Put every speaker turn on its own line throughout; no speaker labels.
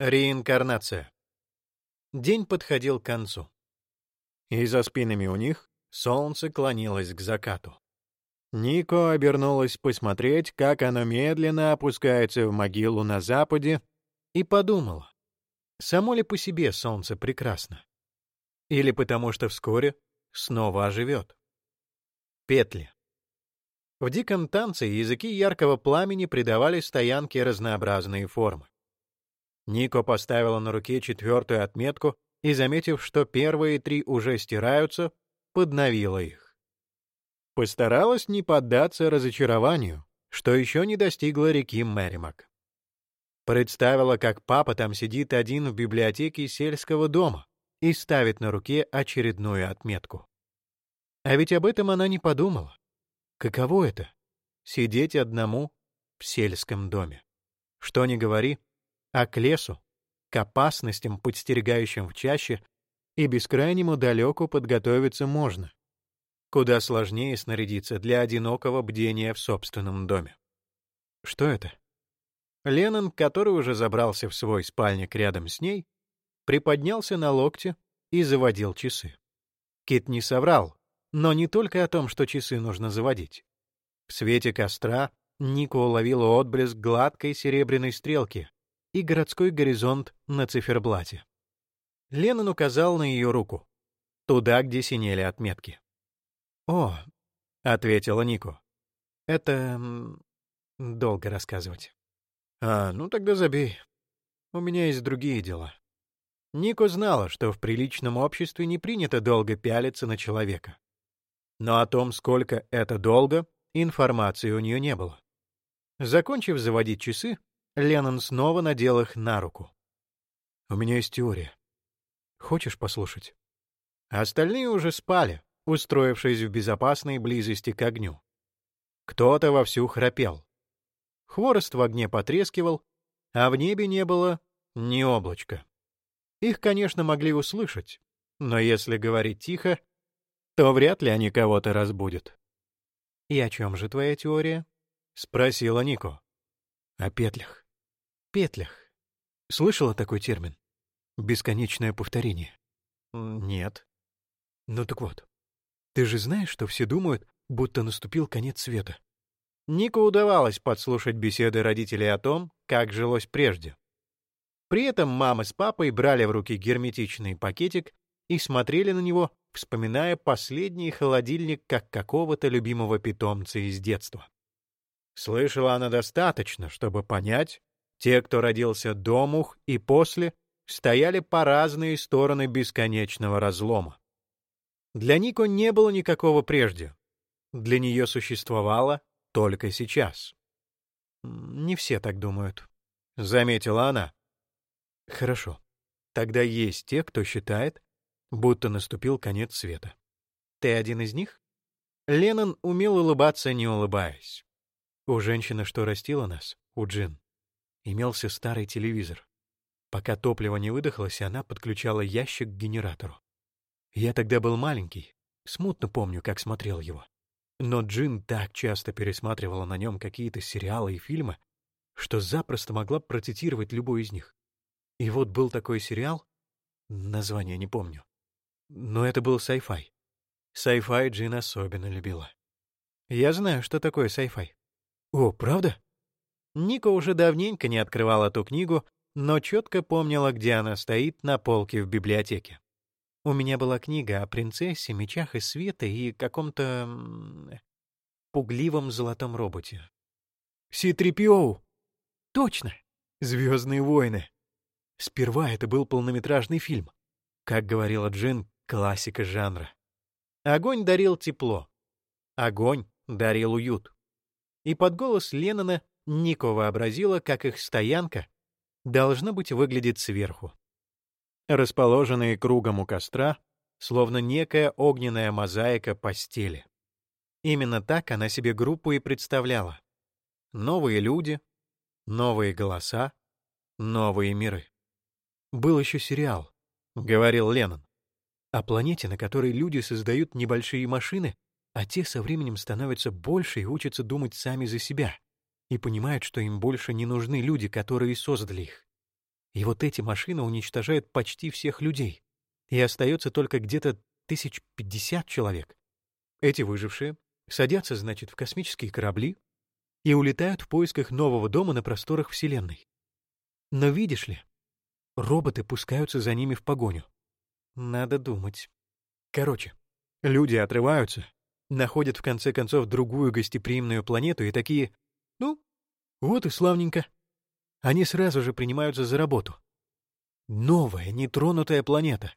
Реинкарнация. День подходил к концу. И за спинами у них солнце клонилось к закату. Нико обернулась посмотреть, как оно медленно опускается в могилу на западе, и подумала, само ли по себе солнце прекрасно? Или потому что вскоре снова оживет? Петли. В диком танце языки яркого пламени придавали стоянке разнообразные формы. Нико поставила на руке четвертую отметку и, заметив, что первые три уже стираются, подновила их. Постаралась не поддаться разочарованию, что еще не достигла реки Мэримак. Представила, как папа там сидит один в библиотеке сельского дома и ставит на руке очередную отметку. А ведь об этом она не подумала. Каково это — сидеть одному в сельском доме? Что ни говори, а к лесу, к опасностям, подстерегающим в чаще, и бескрайнему далеку подготовиться можно. Куда сложнее снарядиться для одинокого бдения в собственном доме. Что это? Леннон, который уже забрался в свой спальник рядом с ней, приподнялся на локте и заводил часы. Кит не соврал, но не только о том, что часы нужно заводить. В свете костра Нико уловила отблеск гладкой серебряной стрелки, и городской горизонт на циферблате. Леннон указал на ее руку, туда, где синели отметки. «О», — ответила Нико, — «это... долго рассказывать». «А, ну тогда забей. У меня есть другие дела». Нико знала, что в приличном обществе не принято долго пялиться на человека. Но о том, сколько это долго, информации у нее не было. Закончив заводить часы, Леннон снова надел их на руку. «У меня есть теория. Хочешь послушать?» Остальные уже спали, устроившись в безопасной близости к огню. Кто-то вовсю храпел. Хворост в огне потрескивал, а в небе не было ни облачка. Их, конечно, могли услышать, но если говорить тихо, то вряд ли они кого-то разбудят. «И о чем же твоя теория?» — спросила Нико. «О петлях петлях. Слышала такой термин? Бесконечное повторение. Нет. Ну так вот. Ты же знаешь, что все думают, будто наступил конец света. Нику удавалось подслушать беседы родителей о том, как жилось прежде. При этом мама с папой брали в руки герметичный пакетик и смотрели на него, вспоминая последний холодильник как какого-то любимого питомца из детства. Слышала она достаточно, чтобы понять, те, кто родился до мух и после, стояли по разные стороны бесконечного разлома. Для Нико не было никакого прежде. Для нее существовало только сейчас. «Не все так думают», — заметила она. «Хорошо. Тогда есть те, кто считает, будто наступил конец света. Ты один из них?» Леннон умел улыбаться, не улыбаясь. У женщины, что растила нас, у Джин, имелся старый телевизор. Пока топливо не выдохлось, она подключала ящик к генератору. Я тогда был маленький, смутно помню, как смотрел его. Но Джин так часто пересматривала на нем какие-то сериалы и фильмы, что запросто могла процитировать любой из них. И вот был такой сериал, название не помню, но это был sci-fi. Sci-fi Джин особенно любила. Я знаю, что такое sci-fi. О, правда? Ника уже давненько не открывала ту книгу, но четко помнила, где она стоит на полке в библиотеке. У меня была книга о принцессе, мечах и света и каком-то... пугливом золотом роботе. Си-3PO! Точно! Звездные войны! Сперва это был полнометражный фильм. Как говорила Джин, классика жанра. Огонь дарил тепло. Огонь дарил уют. И под голос Леннона Нико вообразила, как их стоянка должна быть выглядит сверху. Расположенные кругом у костра, словно некая огненная мозаика постели. Именно так она себе группу и представляла. Новые люди, новые голоса, новые миры. «Был еще сериал», — говорил Леннон, о планете, на которой люди создают небольшие машины, а те со временем становятся больше и учатся думать сами за себя и понимают, что им больше не нужны люди, которые создали их. И вот эти машины уничтожают почти всех людей. И остается только где-то тысяч пятьдесят человек. Эти выжившие садятся, значит, в космические корабли и улетают в поисках нового дома на просторах Вселенной. Но видишь ли, роботы пускаются за ними в погоню. Надо думать. Короче, люди отрываются, находят в конце концов другую гостеприимную планету и такие, ну, вот и славненько. Они сразу же принимаются за работу. Новая, нетронутая планета.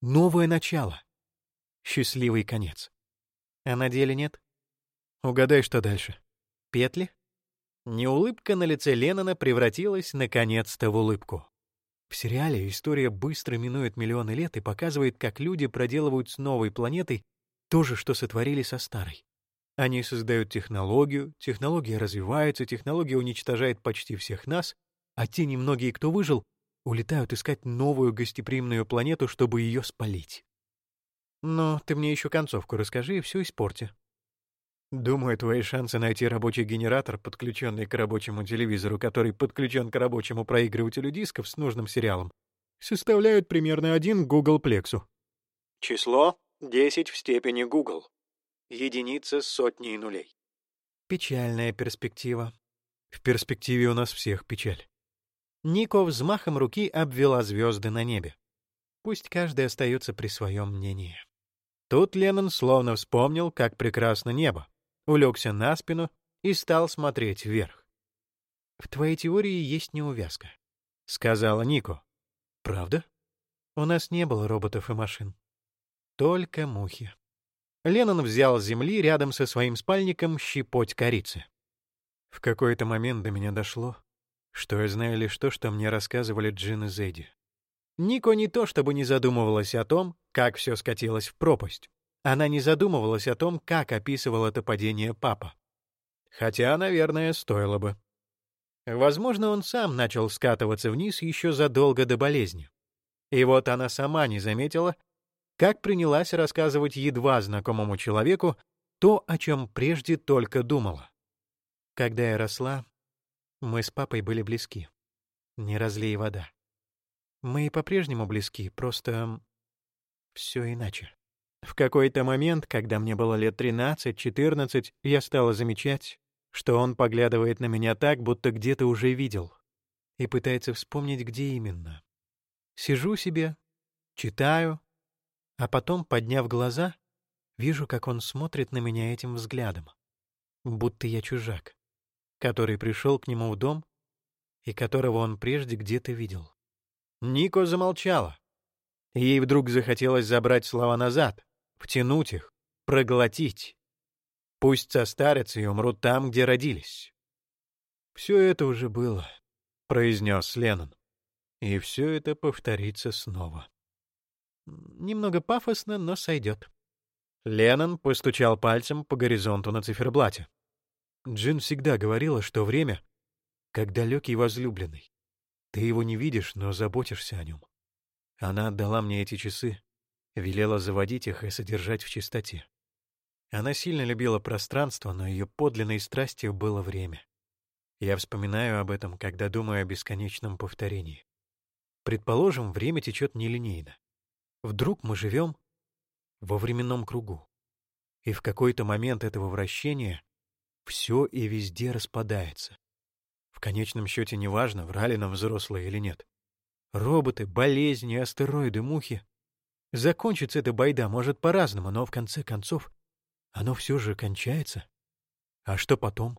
Новое начало. Счастливый конец. А на деле нет? Угадай, что дальше. Петли? Неулыбка на лице Леннона превратилась наконец-то в улыбку. В сериале история быстро минует миллионы лет и показывает, как люди проделывают с новой планетой то же, что сотворили со старой. Они создают технологию, технология развивается, технология уничтожает почти всех нас, а те немногие, кто выжил, улетают искать новую гостеприимную планету, чтобы ее спалить. Но ты мне еще концовку расскажи и все испорти. Думаю, твои шансы найти рабочий генератор, подключенный к рабочему телевизору, который подключен к рабочему проигрывателю дисков с нужным сериалом, составляют примерно один Google Плексу. Число 10 в степени Google. Единица с сотней нулей. Печальная перспектива. В перспективе у нас всех печаль. Нико взмахом руки обвела звезды на небе. Пусть каждый остается при своем мнении. Тут Леннон словно вспомнил, как прекрасно небо, улегся на спину и стал смотреть вверх. «В твоей теории есть неувязка», — сказала Нико. «Правда? У нас не было роботов и машин. Только мухи». Леннон взял с земли рядом со своим спальником щепоть корицы. В какой-то момент до меня дошло, что я знаю лишь то, что мне рассказывали Джин и Зэдди. Нико не то чтобы не задумывалась о том, как все скатилось в пропасть. Она не задумывалась о том, как описывал это падение папа. Хотя, наверное, стоило бы. Возможно, он сам начал скатываться вниз еще задолго до болезни. И вот она сама не заметила, как принялась рассказывать едва знакомому человеку то, о чем прежде только думала. Когда я росла, мы с папой были близки. Не разлей вода. Мы по-прежнему близки, просто все иначе. В какой-то момент, когда мне было лет 13-14, я стала замечать, что он поглядывает на меня так, будто где-то уже видел, и пытается вспомнить, где именно. Сижу себе, читаю, а потом, подняв глаза, вижу, как он смотрит на меня этим взглядом, будто я чужак, который пришел к нему в дом и которого он прежде где-то видел. Нико замолчала. Ей вдруг захотелось забрать слова назад, втянуть их, проглотить. Пусть состарятся и умрут там, где родились. «Все это уже было», — произнес Леннон. «И все это повторится снова». Немного пафосно, но сойдет. Леннон постучал пальцем по горизонту на циферблате. Джин всегда говорила, что время — как далекий возлюбленный. Ты его не видишь, но заботишься о нем. Она отдала мне эти часы, велела заводить их и содержать в чистоте. Она сильно любила пространство, но ее подлинной страстью было время. Я вспоминаю об этом, когда думаю о бесконечном повторении. Предположим, время течет нелинейно. Вдруг мы живем во временном кругу. И в какой-то момент этого вращения все и везде распадается. В конечном счете неважно, врали нам взрослые или нет. Роботы, болезни, астероиды, мухи. Закончится эта байда, может, по-разному, но в конце концов оно все же кончается. А что потом?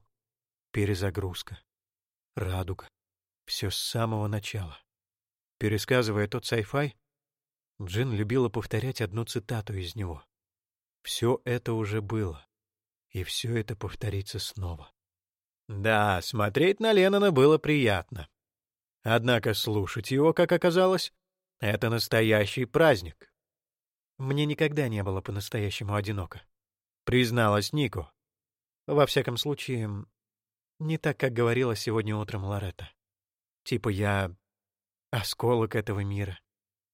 Перезагрузка. Радуга. Все с самого начала. Пересказывая тот sci-fi, Джин любила повторять одну цитату из него. «Все это уже было, и все это повторится снова». Да, смотреть на Леннона было приятно. Однако слушать его, как оказалось, это настоящий праздник. Мне никогда не было по-настоящему одиноко, призналась Нико. Во всяком случае, не так, как говорила сегодня утром Лоретта. Типа я осколок этого мира.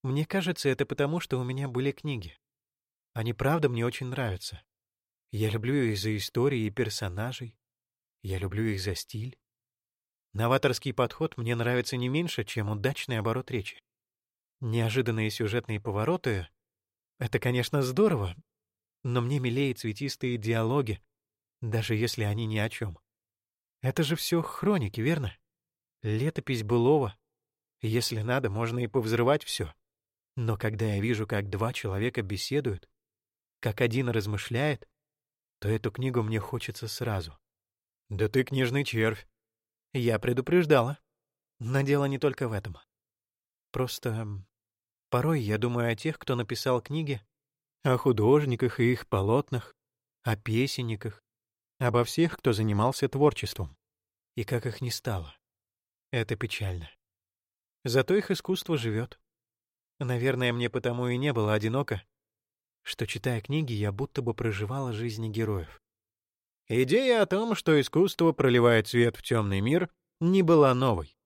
Мне кажется, это потому, что у меня были книги. Они правда мне очень нравятся. Я люблю их за истории и персонажей. Я люблю их за стиль. Новаторский подход мне нравится не меньше, чем удачный оборот речи. Неожиданные сюжетные повороты — это, конечно, здорово, но мне милее цветистые диалоги, даже если они ни о чем. Это же все хроники, верно? Летопись былого. Если надо, можно и повзрывать все. Но когда я вижу, как два человека беседуют, как один размышляет, то эту книгу мне хочется сразу. Да ты книжный червь. Я предупреждала. Но дело не только в этом. Просто порой я думаю о тех, кто написал книги, о художниках и их полотнах, о песенниках, обо всех, кто занимался творчеством, и как их не стало. Это печально. Зато их искусство живет. Наверное, мне потому и не было одиноко, что, читая книги, я будто бы проживала жизни героев. Идея о том, что искусство проливает свет в темный мир, не была новой.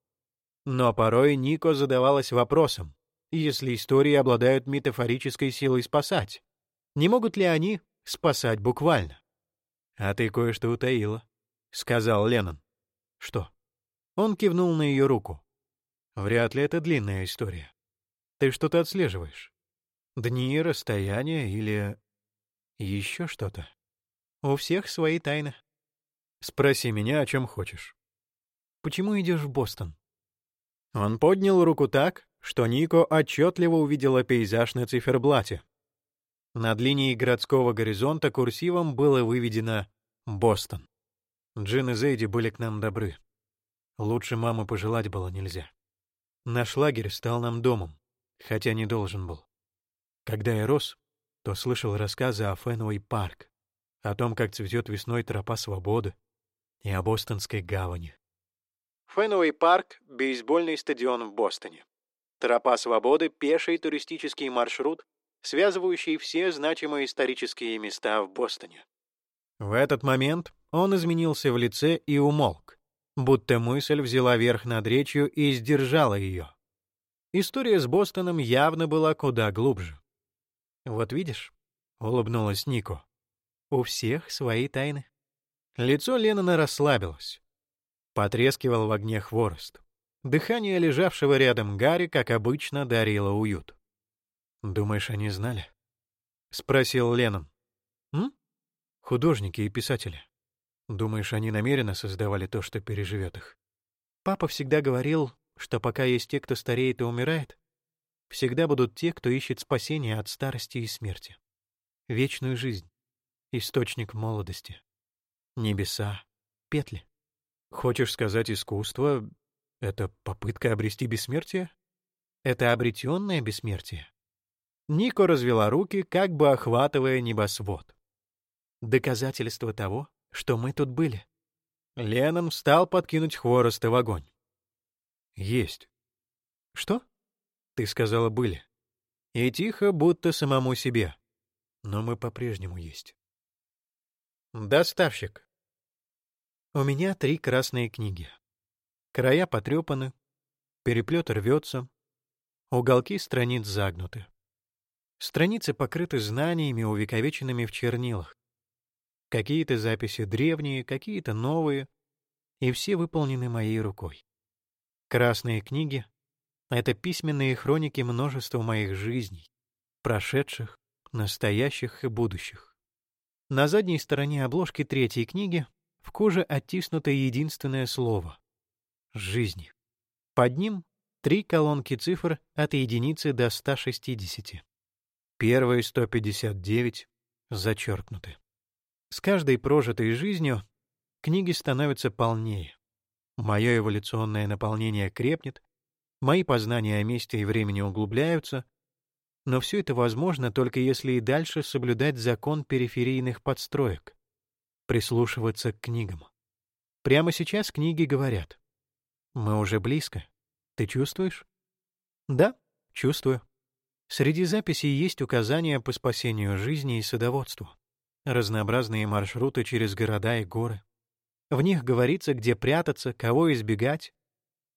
Но порой Нико задавалась вопросом, если истории обладают метафорической силой спасать, не могут ли они спасать буквально? «А ты кое-что утаила», — сказал Леннон. «Что?» Он кивнул на ее руку. «Вряд ли это длинная история. Ты что-то отслеживаешь. Дни, расстояние или... еще что-то. У всех свои тайны. Спроси меня, о чем хочешь. Почему идешь в Бостон?» Он поднял руку так, что Нико отчетливо увидела пейзаж на циферблате. Над линией городского горизонта курсивом было выведено «Бостон». Джин и Зейди были к нам добры. Лучше мамы пожелать было нельзя. Наш лагерь стал нам домом, хотя не должен был. Когда я рос, то слышал рассказы о Фенуэй парк, о том, как цветет весной тропа свободы, и о Бостонской гавани. Фенуэй парк — бейсбольный стадион в Бостоне. Тропа свободы — пеший туристический маршрут, связывающий все значимые исторические места в Бостоне. В этот момент он изменился в лице и умолк будто мысль взяла верх над речью и сдержала ее. История с Бостоном явно была куда глубже. «Вот видишь», — улыбнулась Нико, — «у всех свои тайны». Лицо Леннона расслабилось. Потрескивал в огне хворост. Дыхание лежавшего рядом Гарри, как обычно, дарило уют. «Думаешь, они знали?» — спросил Леннон. «М? Художники и писатели. Думаешь, они намеренно создавали то, что переживет их? Папа всегда говорил, что пока есть те, кто стареет и умирает, всегда будут те, кто ищет спасения от старости и смерти. Вечную жизнь, источник молодости, небеса, петли. Хочешь сказать, искусство — это попытка обрести бессмертие? Это обретенное бессмертие? Нико развела руки, как бы охватывая небосвод. Доказательство того, что мы тут были. Леннон встал подкинуть хвороста в огонь. Есть. Что? Ты сказала «были». И тихо, будто самому себе. Но мы по-прежнему есть. Доставщик. У меня три красные книги. Края потрепаны, переплет рвется, уголки страниц загнуты. Страницы покрыты знаниями, увековеченными в чернилах. Какие-то записи древние, какие-то новые, и все выполнены моей рукой. Красные книги — это письменные хроники множества моих жизней, прошедших, настоящих и будущих. На задней стороне обложки третьей книги в коже оттиснуто единственное слово — «жизни». Под ним три колонки цифр от единицы до 160. Первые 159 зачеркнуты. С каждой прожитой жизнью книги становятся полнее. Мое эволюционное наполнение крепнет, мои познания о месте и времени углубляются, но все это возможно только если и дальше соблюдать закон периферийных подстроек, прислушиваться к книгам. Прямо сейчас книги говорят. Мы уже близко. Ты чувствуешь? Да, чувствую. Среди записей есть указания по спасению жизни и садоводству разнообразные маршруты через города и горы. В них говорится, где прятаться, кого избегать,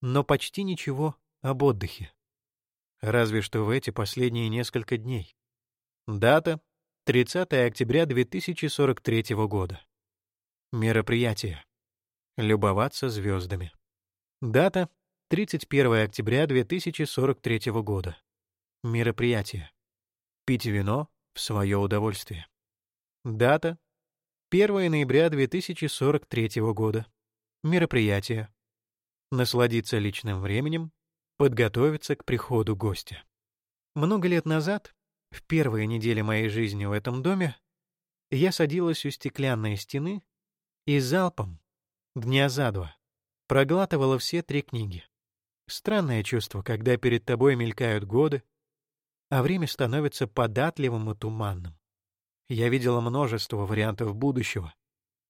но почти ничего об отдыхе. Разве что в эти последние несколько дней. Дата — 30 октября 2043 года. Мероприятие. Любоваться звездами. Дата — 31 октября 2043 года. Мероприятие. Пить вино в свое удовольствие. Дата — 1 ноября 2043 года. Мероприятие. Насладиться личным временем, подготовиться к приходу гостя. Много лет назад, в первые недели моей жизни в этом доме, я садилась у стеклянной стены и залпом, дня за два, проглатывала все три книги. Странное чувство, когда перед тобой мелькают годы, а время становится податливым и туманным. Я видела множество вариантов будущего,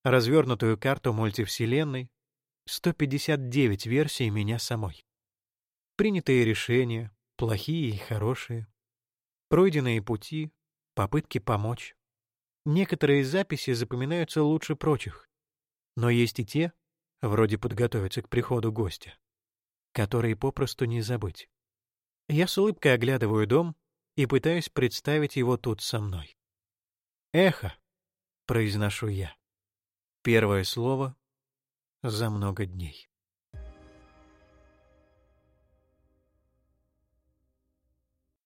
развернутую карту мультивселенной, 159 версий меня самой. Принятые решения, плохие и хорошие, пройденные пути, попытки помочь. Некоторые записи запоминаются лучше прочих, но есть и те, вроде подготовиться к приходу гостя, которые попросту не забыть. Я с улыбкой оглядываю дом и пытаюсь представить его тут со мной. «Эхо», — произношу я. Первое слово за много дней.